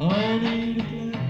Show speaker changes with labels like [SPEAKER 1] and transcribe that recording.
[SPEAKER 1] I need a